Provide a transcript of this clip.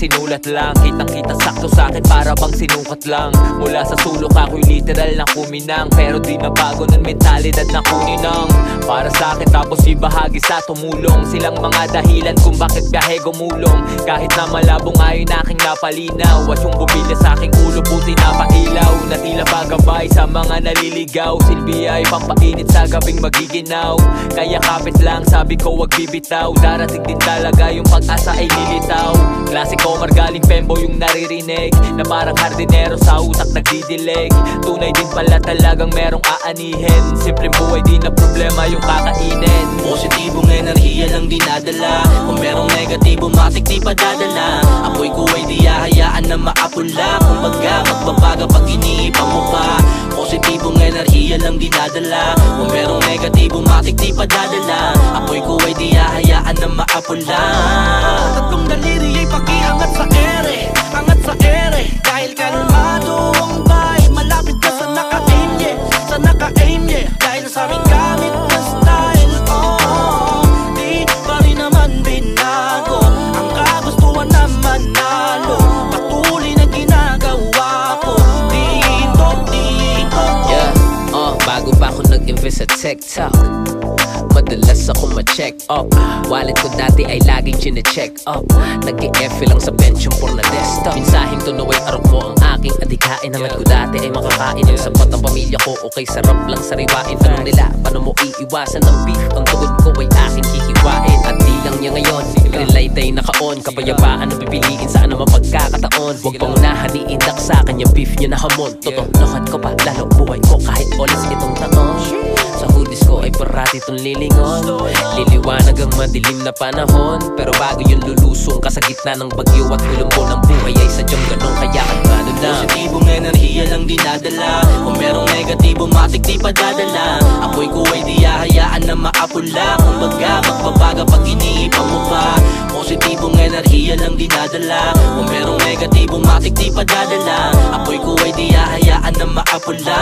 sinulat lang. Kitang kita sakto sa akin para bang sinukat lang. Mula sa sulok ako'y literal na kuminang. Pero di na ng mentalidad na kuninang. Para sa akin tapos ibahagi sa tumulong. Silang mga dahilan kung bakit biyahe gumulong. Kahit na malabong ayon aking napalinaw. At yung bumili sa aking ulo buti na naliligaw. Silbi ay pampainit sa gabing magiginaw. Kaya kapit lang sabi ko wag bibitaw. Darating din talaga yung pag-asa ay lilitaw. Klasiko margaling pembo yung naririnig Na parang hardinero sa utak nagdidilig. Tunay din pala talagang merong aanihin. Simpleng buhay di na problema yung kakainin. Positibong enerhiya lang dinadala. Kung merong negatibo matik di pa dadala. Apoy ko ay di hahayaan na maapula. Kumbaga magbabaga pag iniipang mo pa Positibong enerhiya lang dinadala. Kung merong negatibo matik di pa dadala Apoy ko ay di hahayaan na maapula TikTok Madalas ako ma-check up. Wallet ko dati ay laging chine-check up. Nag-e-F lang sa bench yung porn na desktop. Minsahing to naway arok mo ang aking adikain Hangad ko dati ay makakain. Ang sapat ang pamilya ko Okay sarap lang sariwain. Tanong nila paano mo iiwasan? Ng beef Ang tugod ko ay aking hihiwain. At di lang niya ngayon Green light ay naka-on. Kapayapaan na pipiliin sa ano mapagkakataon. Huwag pang unahan iindak sa akin yung beef niya na hamon. Totonohan ko pa lalo buhay ko. Kahit olis itong taon parati itong lilingon. Liliwanag ang madilim na panahon. Pero bago yun lulusong ka sa gitna ng bagyo At hulumbo ng buhay ay sadyang ganun. Kaya kalmado lang. Positibong enerhiya lang dinadala. Kung merong negatibo matik di pa dadala. Apoy ko ay di hahayaan na maapula. Kumbaga magbabaga pag iniipang mo pa. Positibong enerhiya lang dinadala. Kung merong negatibo matik di pa dadala. Apoy ko ay di hahayaan na maapula